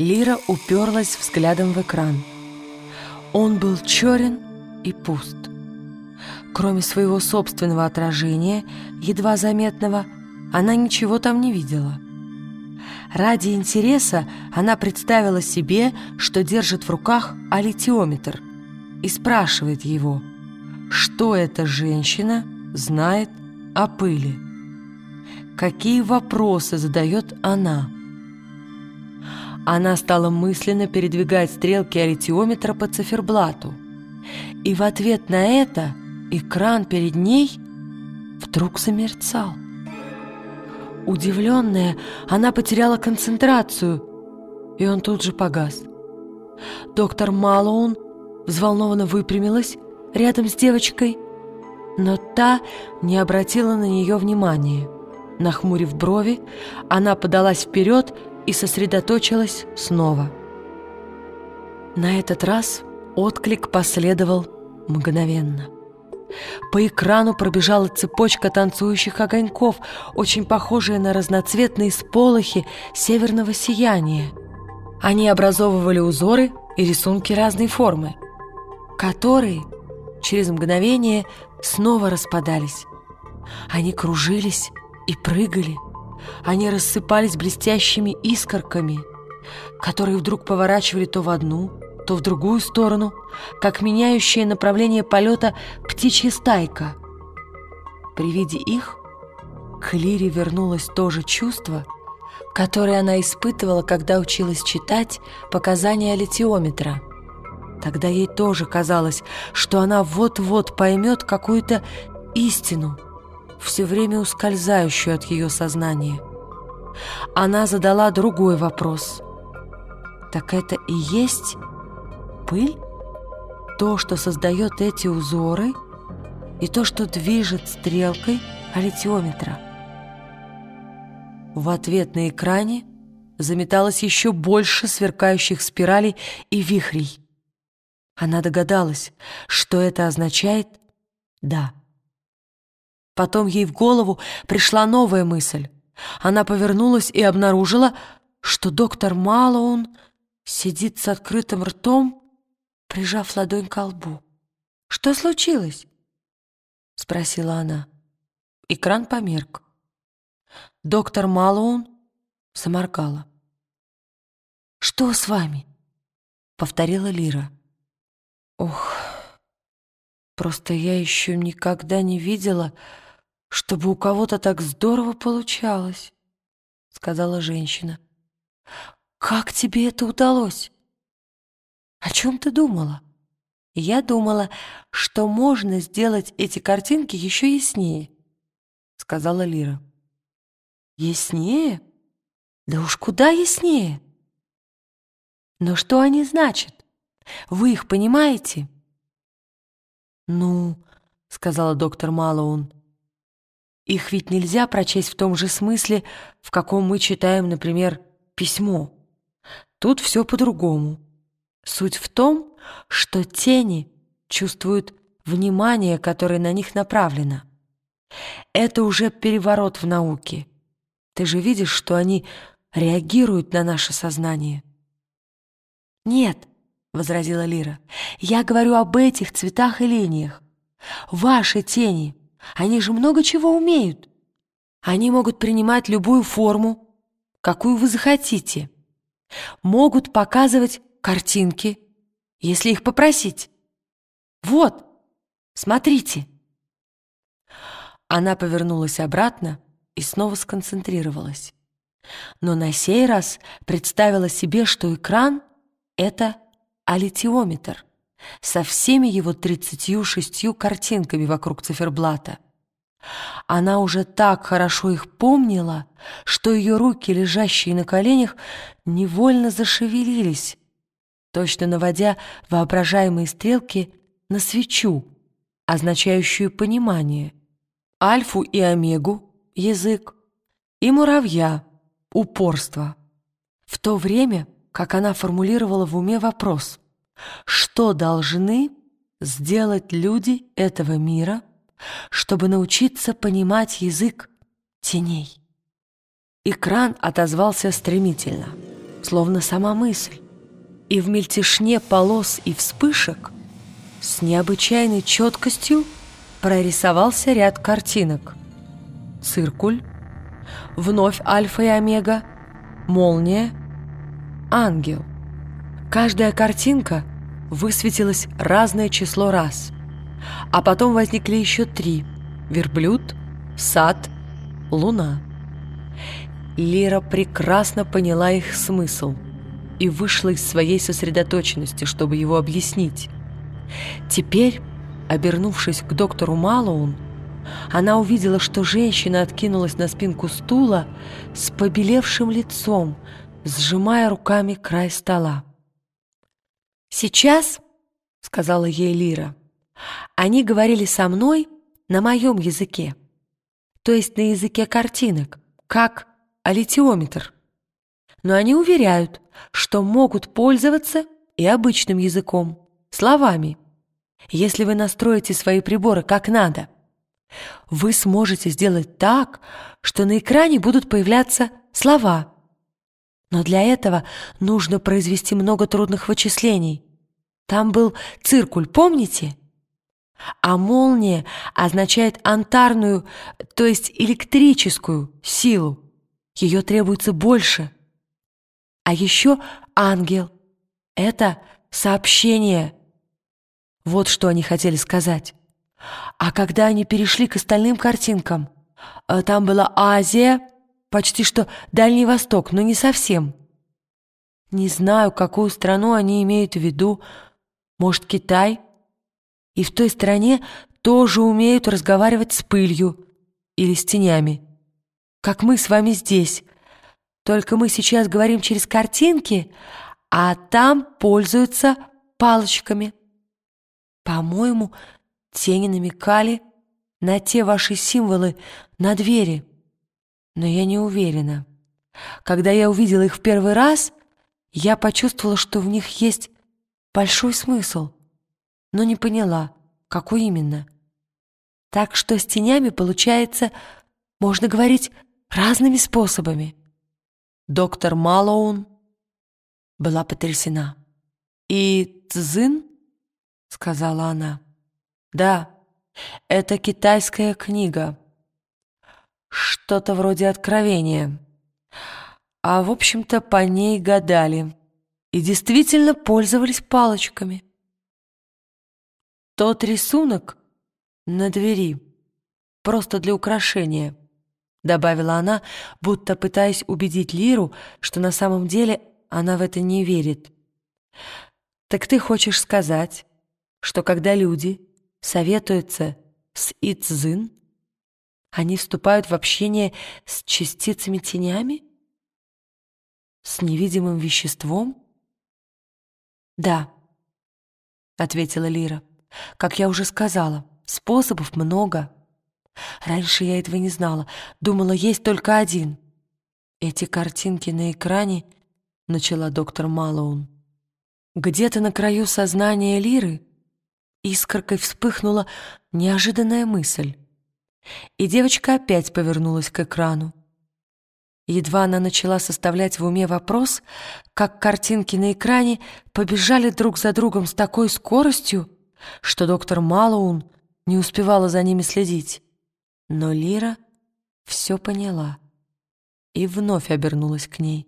Лира уперлась взглядом в экран. Он был черен и пуст. Кроме своего собственного отражения, едва заметного, она ничего там не видела. Ради интереса она представила себе, что держит в руках алитиометр и спрашивает его, что эта женщина знает о пыли. Какие вопросы задает она? Она стала мысленно передвигать стрелки аритиометра по циферблату. И в ответ на это экран перед ней вдруг замерцал. Удивленная, она потеряла концентрацию, и он тут же погас. Доктор Малоун взволнованно выпрямилась рядом с девочкой, но та не обратила на нее внимания. Нахмурив брови, она подалась вперед сосредоточилась снова. На этот раз отклик последовал мгновенно. По экрану пробежала цепочка танцующих огоньков, очень похожая на разноцветные сполохи северного сияния. Они образовывали узоры и рисунки разной формы, которые через мгновение снова распадались. Они кружились и прыгали, они рассыпались блестящими искорками, которые вдруг поворачивали то в одну, то в другую сторону, как меняющее направление полета птичья стайка. При виде их к Лире вернулось то же чувство, которое она испытывала, когда училась читать показания литиометра. Тогда ей тоже казалось, что она вот-вот поймет какую-то истину, все время ускользающую от ее сознания. Она задала другой вопрос. «Так это и есть пыль? То, что создает эти узоры, и то, что движет стрелкой алитиометра?» В ответ на экране заметалось еще больше сверкающих спиралей и вихрей. Она догадалась, что это означает «да». Потом ей в голову пришла новая мысль. Она повернулась и обнаружила, что доктор Малоун сидит с открытым ртом, прижав ладонь к лбу. «Что случилось?» — спросила она. Экран померк. Доктор Малоун заморгала. «Что с вами?» — повторила Лира. «Ох, просто я еще никогда не видела, чтобы у кого-то так здорово получалось», — сказала женщина. «Как тебе это удалось? О чем ты думала?» «Я думала, что можно сделать эти картинки еще яснее», — сказала Лира. «Яснее? Да уж куда яснее!» «Но что они значат? Вы их понимаете?» «Ну, — сказала доктор Малоун, — их ведь нельзя прочесть в том же смысле, в каком мы читаем, например, письмо. Тут все по-другому. Суть в том, что тени чувствуют внимание, которое на них направлено. Это уже переворот в науке. Ты же видишь, что они реагируют на наше сознание. «Нет», — возразила Лира, — «я говорю об этих цветах и линиях. Ваши тени — они же много чего умеют. Они могут принимать любую форму, какую вы захотите. Могут показывать картинки, если их попросить. Вот, смотрите. Она повернулась обратно и снова сконцентрировалась. Но на сей раз представила себе, что экран — это алитиометр — со всеми его тридцатью шестью картинками вокруг циферблата. Она уже так хорошо их помнила, что ее руки, лежащие на коленях, невольно зашевелились, точно наводя воображаемые стрелки на свечу, означающую понимание, альфу и омегу — язык, и муравья — упорство. В то время, как она формулировала в уме вопрос — что должны сделать люди этого мира, чтобы научиться понимать язык теней? Экран отозвался стремительно. словно сама мысль. И в мельтешне полос и вспышек с необычайной четкостью прорисовался ряд картинок. Циркуль, вновь альфа и омега, молния, ангел. Каждая картинка высветилась разное число раз, а потом возникли еще три – верблюд, сад, луна. Лира прекрасно поняла их смысл и вышла из своей сосредоточенности, чтобы его объяснить. Теперь, обернувшись к доктору Малоун, она увидела, что женщина откинулась на спинку стула с побелевшим лицом, сжимая руками край стола. «Сейчас», — сказала ей Лира, — «они говорили со мной на моем языке, то есть на языке картинок, как аллитиометр. Но они уверяют, что могут пользоваться и обычным языком, словами. Если вы настроите свои приборы как надо, вы сможете сделать так, что на экране будут появляться слова. Но для этого нужно произвести много трудных вычислений. Там был циркуль, помните? А молния означает антарную, то есть электрическую силу. Ее требуется больше. А еще ангел. Это сообщение. Вот что они хотели сказать. А когда они перешли к остальным картинкам, э, там была Азия, почти что Дальний Восток, но не совсем. Не знаю, какую страну они имеют в виду. Может, Китай? И в той стране тоже умеют разговаривать с пылью или с тенями как мы с вами здесь. Только мы сейчас говорим через картинки, а там пользуются палочками. По-моему, тени намекали на те ваши символы на двери, но я не уверена. Когда я увидела их в первый раз, я почувствовала, что в них есть большой смысл, но не поняла, какой именно. Так что с тенями, получается, можно говорить разными способами. Доктор Малоун была потрясена. «И Цзин?» — сказала она. «Да, это китайская книга. Что-то вроде откровения. А, в общем-то, по ней гадали. И действительно пользовались палочками. Тот рисунок на двери просто для украшения — добавила она, будто пытаясь убедить Лиру, что на самом деле она в это не верит. «Так ты хочешь сказать, что когда люди советуются с Ицзин, они вступают в общение с частицами-тенями? С невидимым веществом?» «Да», — ответила Лира. «Как я уже сказала, способов много». Раньше я этого не знала. Думала, есть только один. Эти картинки на экране, — начала доктор Малоун. Где-то на краю сознания Лиры искоркой вспыхнула неожиданная мысль. И девочка опять повернулась к экрану. Едва она начала составлять в уме вопрос, как картинки на экране побежали друг за другом с такой скоростью, что доктор Малоун не успевала за ними следить. Но Лира все поняла и вновь обернулась к ней.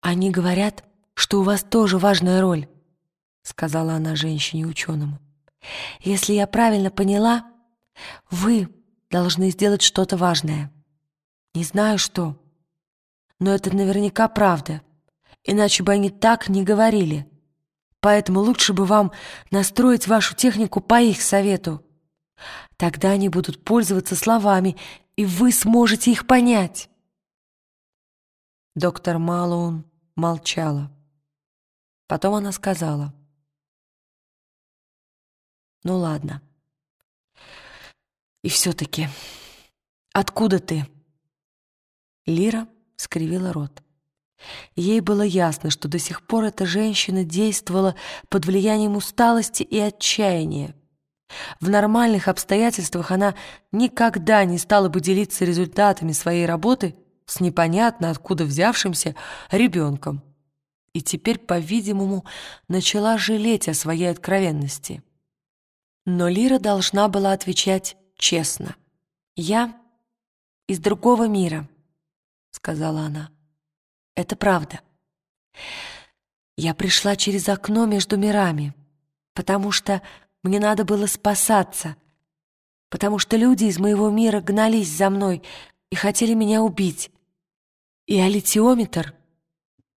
«Они говорят, что у вас тоже важная роль», — сказала она женщине-ученому. «Если я правильно поняла, вы должны сделать что-то важное. Не знаю что, но это наверняка правда, иначе бы они так не говорили. Поэтому лучше бы вам настроить вашу технику по их совету». Тогда они будут пользоваться словами, и вы сможете их понять. Доктор Малоун молчала. Потом она сказала. «Ну ладно. И все-таки, откуда ты?» Лира скривила рот. Ей было ясно, что до сих пор эта женщина действовала под влиянием усталости и отчаяния. В нормальных обстоятельствах она никогда не стала бы делиться результатами своей работы с непонятно откуда взявшимся ребенком. И теперь, по-видимому, начала жалеть о своей откровенности. Но Лира должна была отвечать честно. «Я из другого мира», — сказала она. «Это правда. Я пришла через окно между мирами, потому что мне надо было спасаться, потому что люди из моего мира гнались за мной и хотели меня убить. И аллитиометр,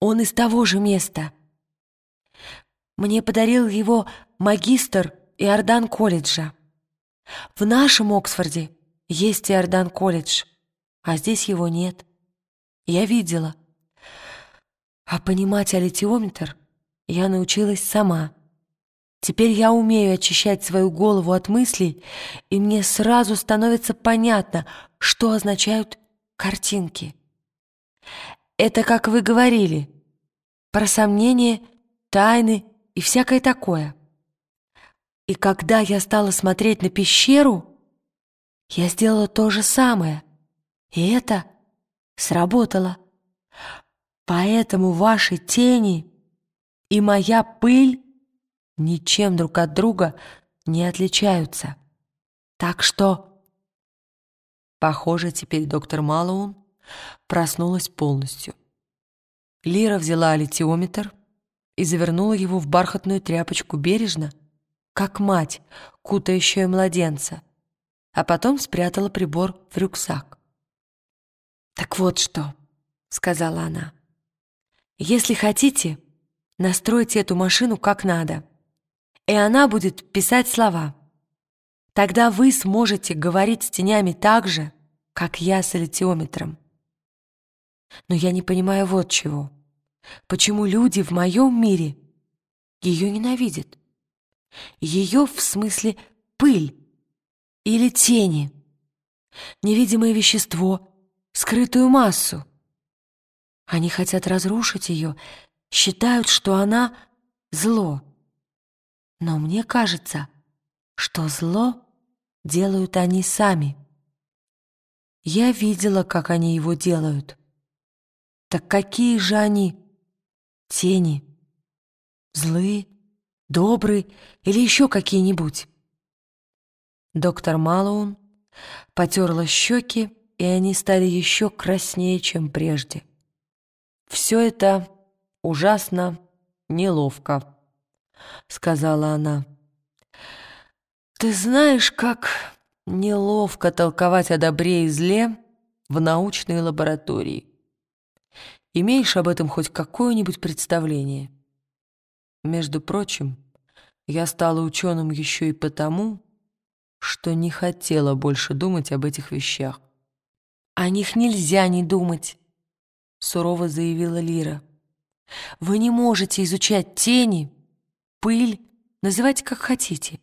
он из того же места. Мне подарил его магистр Иордан колледжа. В нашем Оксфорде есть Иордан колледж, а здесь его нет. Я видела. А понимать аллитиометр я научилась сама. Теперь я умею очищать свою голову от мыслей, и мне сразу становится понятно, что означают картинки. Это, как вы говорили, про сомнения, тайны и всякое такое. И когда я стала смотреть на пещеру, я сделала то же самое, и это сработало. Поэтому ваши тени и моя пыль ничем друг от друга не отличаются. Так что... Похоже, теперь доктор Малоун проснулась полностью. Лира взяла литиометр и завернула его в бархатную тряпочку бережно, как мать, кутающая младенца, а потом спрятала прибор в рюкзак. «Так вот что», — сказала она, — «если хотите, настройте эту машину как надо» и она будет писать слова. Тогда вы сможете говорить с тенями так же, как я с аллитиометром. Но я не понимаю вот чего. Почему люди в моем мире ее ненавидят? Ее в смысле пыль или тени, невидимое вещество, скрытую массу. Они хотят разрушить ее, считают, что она — зло. Но мне кажется, что зло делают они сами. Я видела, как они его делают. Так какие же они? Тени. Злые, добрые или еще какие-нибудь? Доктор Малоун потерла щеки, и они стали еще краснее, чем прежде. Все это ужасно неловко. — сказала она. «Ты знаешь, как неловко толковать о добре и зле в научной лаборатории. Имеешь об этом хоть какое-нибудь представление? Между прочим, я стала ученым еще и потому, что не хотела больше думать об этих вещах. «О них нельзя не думать», — сурово заявила Лира. «Вы не можете изучать тени пыль, называйте как хотите.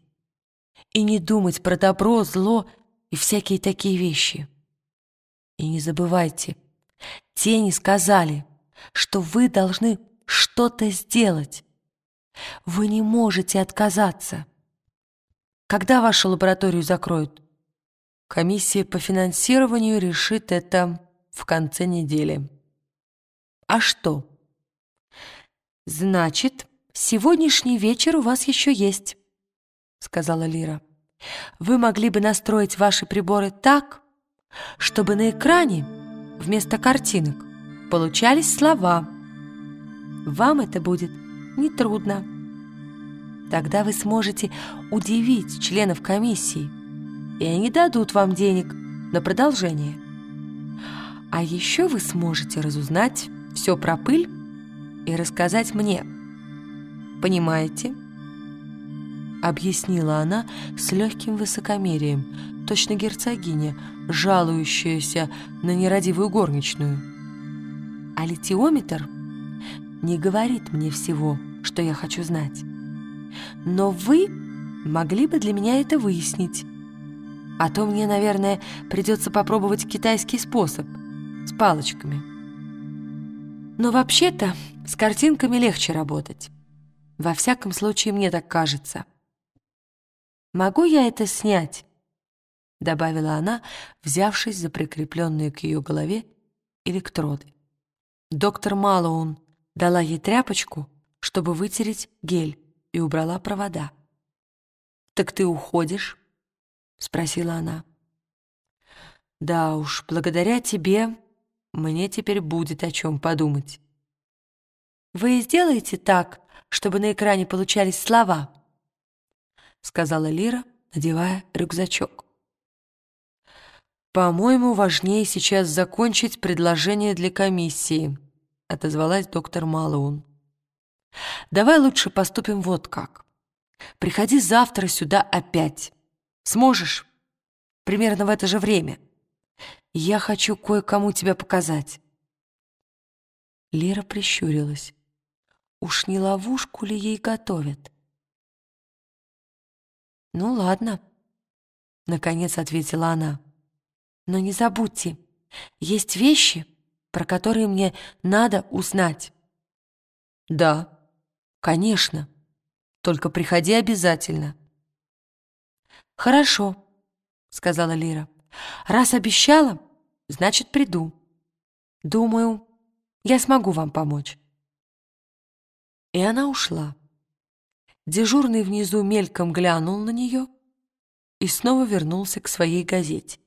И не думать про добро, зло и всякие такие вещи. И не забывайте, тени сказали, что вы должны что-то сделать. Вы не можете отказаться. Когда вашу лабораторию закроют? Комиссия по финансированию решит это в конце недели. А что? Значит, «Сегодняшний вечер у вас еще есть», — сказала Лира. «Вы могли бы настроить ваши приборы так, чтобы на экране вместо картинок получались слова. Вам это будет нетрудно. Тогда вы сможете удивить членов комиссии, и они дадут вам денег на продолжение. А еще вы сможете разузнать все про пыль и рассказать мне» понимаете?» Объяснила она с легким высокомерием, точно герцогиня, жалующаяся на нерадивую горничную. «А литиометр не говорит мне всего, что я хочу знать. Но вы могли бы для меня это выяснить. А то мне, наверное, придется попробовать китайский способ с палочками. Но вообще-то с картинками легче работать. Во всяком случае, мне так кажется. «Могу я это снять?» — добавила она, взявшись за прикрепленную к ее голове электроды. Доктор Малоун дала ей тряпочку, чтобы вытереть гель, и убрала провода. «Так ты уходишь?» — спросила она. «Да уж, благодаря тебе мне теперь будет о чем подумать». «Вы сделаете так, чтобы на экране получались слова?» — сказала Лира, надевая рюкзачок. «По-моему, важнее сейчас закончить предложение для комиссии», — отозвалась доктор Малоун. «Давай лучше поступим вот как. Приходи завтра сюда опять. Сможешь? Примерно в это же время. Я хочу кое-кому тебя показать». Лера прищурилась. Уж не ловушку ли ей готовят? «Ну ладно», — наконец ответила она. Но не забудьте, есть вещи, про которые мне надо узнать. Да, конечно. Только приходи обязательно. Хорошо, сказала Лира. Раз обещала, значит, приду. Думаю, я смогу вам помочь. И она ушла. Дежурный внизу мельком глянул на нее и снова вернулся к своей газете.